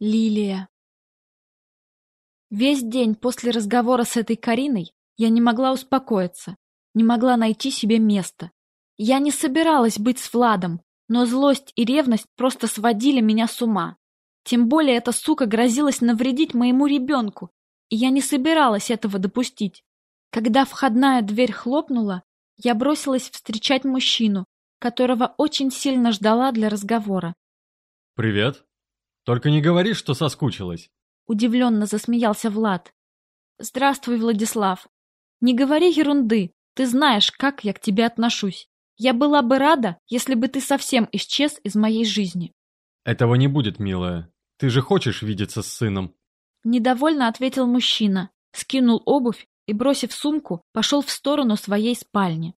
Лилия. Весь день после разговора с этой Кариной я не могла успокоиться, не могла найти себе места. Я не собиралась быть с Владом, но злость и ревность просто сводили меня с ума. Тем более эта сука грозилась навредить моему ребенку, и я не собиралась этого допустить. Когда входная дверь хлопнула, я бросилась встречать мужчину, которого очень сильно ждала для разговора. «Привет», только не говори, что соскучилась. Удивленно засмеялся Влад. Здравствуй, Владислав. Не говори ерунды. Ты знаешь, как я к тебе отношусь. Я была бы рада, если бы ты совсем исчез из моей жизни. Этого не будет, милая. Ты же хочешь видеться с сыном. Недовольно ответил мужчина, скинул обувь и, бросив сумку, пошел в сторону своей спальни.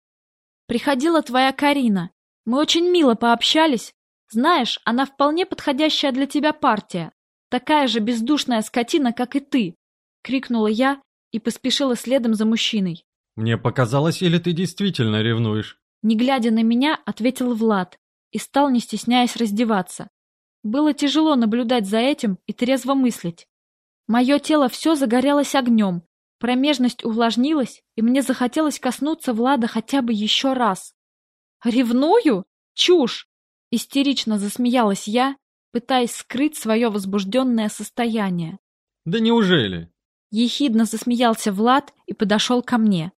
Приходила твоя Карина. Мы очень мило пообщались, знаешь, она вполне подходящая для тебя партия. Такая же бездушная скотина, как и ты!» — крикнула я и поспешила следом за мужчиной. «Мне показалось, или ты действительно ревнуешь?» Не глядя на меня, ответил Влад и стал, не стесняясь, раздеваться. Было тяжело наблюдать за этим и трезво мыслить. Мое тело все загорелось огнем, промежность увлажнилась, и мне захотелось коснуться Влада хотя бы еще раз. «Ревную? Чушь! Истерично засмеялась я, пытаясь скрыть свое возбужденное состояние. «Да неужели?» Ехидно засмеялся Влад и подошел ко мне.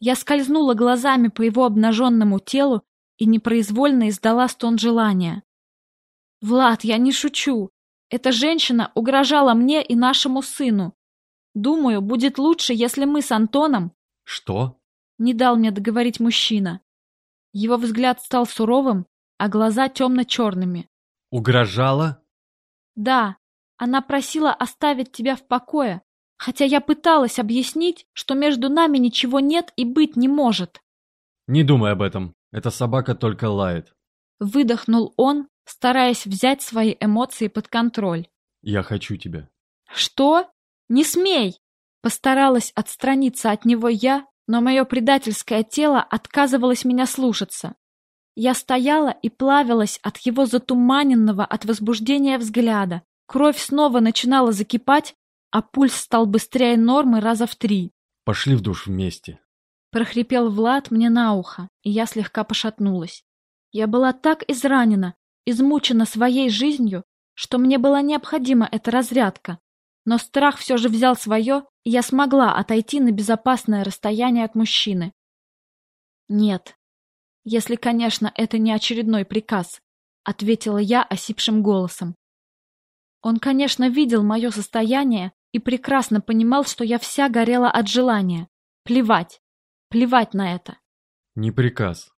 Я скользнула глазами по его обнаженному телу и непроизвольно издала стон желания. «Влад, я не шучу. Эта женщина угрожала мне и нашему сыну. Думаю, будет лучше, если мы с Антоном...» «Что?» Не дал мне договорить мужчина. Его взгляд стал суровым, а глаза темно-черными. «Угрожала?» «Да, она просила оставить тебя в покое, хотя я пыталась объяснить, что между нами ничего нет и быть не может». «Не думай об этом, эта собака только лает». Выдохнул он, стараясь взять свои эмоции под контроль. «Я хочу тебя». «Что? Не смей!» Постаралась отстраниться от него я, но мое предательское тело отказывалось меня слушаться. Я стояла и плавилась от его затуманенного от возбуждения взгляда. Кровь снова начинала закипать, а пульс стал быстрее нормы раза в три. «Пошли в душ вместе», — прохрипел Влад мне на ухо, и я слегка пошатнулась. Я была так изранена, измучена своей жизнью, что мне была необходима эта разрядка. Но страх все же взял свое, и я смогла отойти на безопасное расстояние от мужчины. Нет, если, конечно, это не очередной приказ, ответила я осипшим голосом. Он, конечно, видел мое состояние и прекрасно понимал, что я вся горела от желания. Плевать. Плевать на это. Не приказ.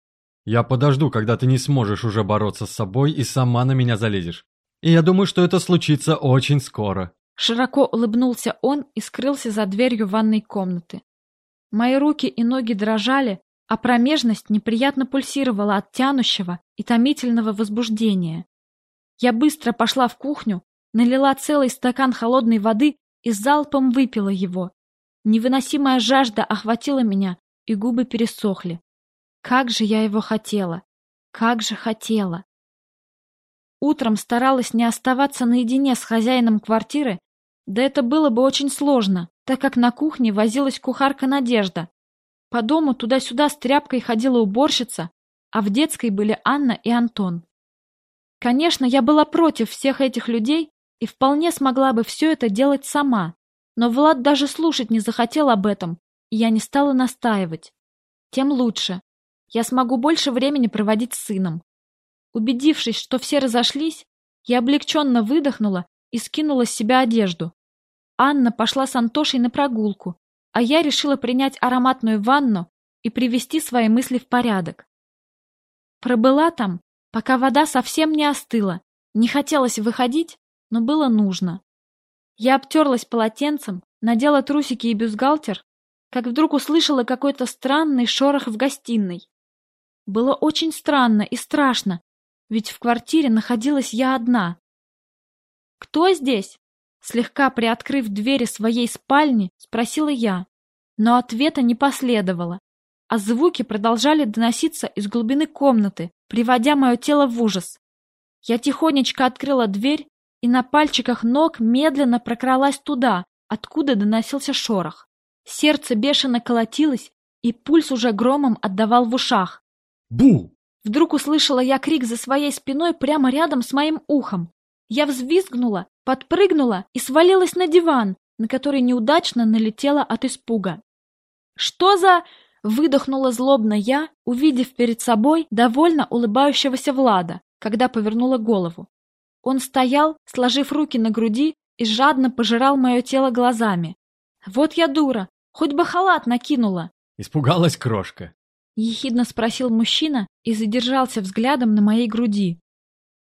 Я подожду, когда ты не сможешь уже бороться с собой и сама на меня залезешь. И я думаю, что это случится очень скоро. Широко улыбнулся он и скрылся за дверью ванной комнаты. Мои руки и ноги дрожали, а промежность неприятно пульсировала от тянущего и томительного возбуждения. Я быстро пошла в кухню, налила целый стакан холодной воды и залпом выпила его. Невыносимая жажда охватила меня, и губы пересохли. Как же я его хотела! Как же хотела! Утром старалась не оставаться наедине с хозяином квартиры, да это было бы очень сложно, так как на кухне возилась кухарка Надежда, по дому туда-сюда с тряпкой ходила уборщица, а в детской были Анна и Антон. Конечно, я была против всех этих людей и вполне смогла бы все это делать сама, но Влад даже слушать не захотел об этом, и я не стала настаивать. Тем лучше. Я смогу больше времени проводить с сыном. Убедившись, что все разошлись, я облегченно выдохнула и скинула с себя одежду. Анна пошла с Антошей на прогулку, а я решила принять ароматную ванну и привести свои мысли в порядок. Пробыла там, пока вода совсем не остыла. Не хотелось выходить, но было нужно. Я обтерлась полотенцем, надела трусики и бюстгальтер, как вдруг услышала какой-то странный шорох в гостиной. Было очень странно и страшно, ведь в квартире находилась я одна. «Кто здесь?» Слегка приоткрыв двери своей спальни, спросила я. Но ответа не последовало, а звуки продолжали доноситься из глубины комнаты, приводя мое тело в ужас. Я тихонечко открыла дверь и на пальчиках ног медленно прокралась туда, откуда доносился шорох. Сердце бешено колотилось, и пульс уже громом отдавал в ушах. «Бу!» Вдруг услышала я крик за своей спиной прямо рядом с моим ухом. Я взвизгнула, подпрыгнула и свалилась на диван, на который неудачно налетела от испуга. «Что за...» — выдохнула злобно я, увидев перед собой довольно улыбающегося Влада, когда повернула голову. Он стоял, сложив руки на груди, и жадно пожирал мое тело глазами. «Вот я дура! Хоть бы халат накинула!» Испугалась крошка. Ехидно спросил мужчина и задержался взглядом на моей груди.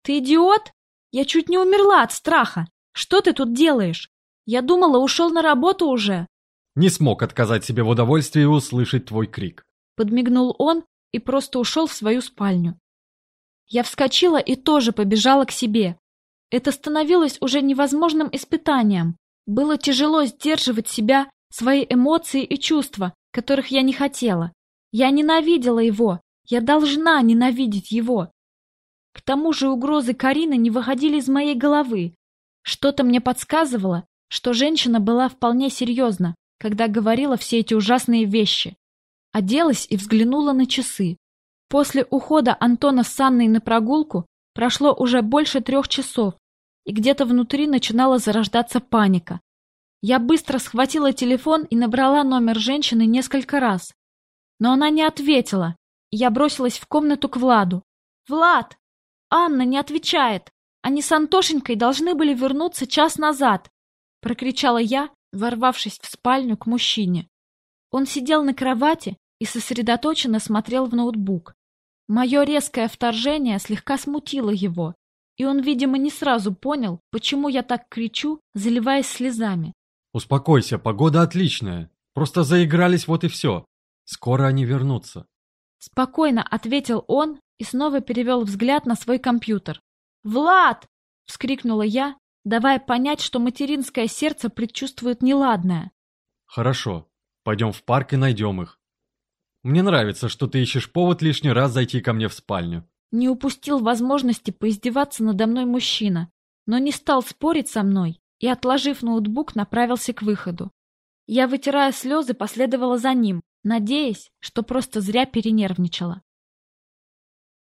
«Ты идиот? Я чуть не умерла от страха! Что ты тут делаешь? Я думала, ушел на работу уже!» Не смог отказать себе в удовольствии услышать твой крик. Подмигнул он и просто ушел в свою спальню. Я вскочила и тоже побежала к себе. Это становилось уже невозможным испытанием. Было тяжело сдерживать себя, свои эмоции и чувства, которых я не хотела. Я ненавидела его. Я должна ненавидеть его. К тому же угрозы Карины не выходили из моей головы. Что-то мне подсказывало, что женщина была вполне серьезна, когда говорила все эти ужасные вещи. Оделась и взглянула на часы. После ухода Антона с Анной на прогулку прошло уже больше трех часов, и где-то внутри начинала зарождаться паника. Я быстро схватила телефон и набрала номер женщины несколько раз. Но она не ответила, и я бросилась в комнату к Владу. «Влад! Анна не отвечает! Они с Антошенькой должны были вернуться час назад!» Прокричала я, ворвавшись в спальню к мужчине. Он сидел на кровати и сосредоточенно смотрел в ноутбук. Мое резкое вторжение слегка смутило его, и он, видимо, не сразу понял, почему я так кричу, заливаясь слезами. «Успокойся, погода отличная. Просто заигрались, вот и все. Скоро они вернутся». Спокойно ответил он и снова перевел взгляд на свой компьютер. «Влад!» — вскрикнула я, давая понять, что материнское сердце предчувствует неладное. «Хорошо. Пойдем в парк и найдем их. Мне нравится, что ты ищешь повод лишний раз зайти ко мне в спальню». Не упустил возможности поиздеваться надо мной мужчина, но не стал спорить со мной и, отложив ноутбук, направился к выходу. Я, вытирая слезы, последовала за ним, надеясь, что просто зря перенервничала.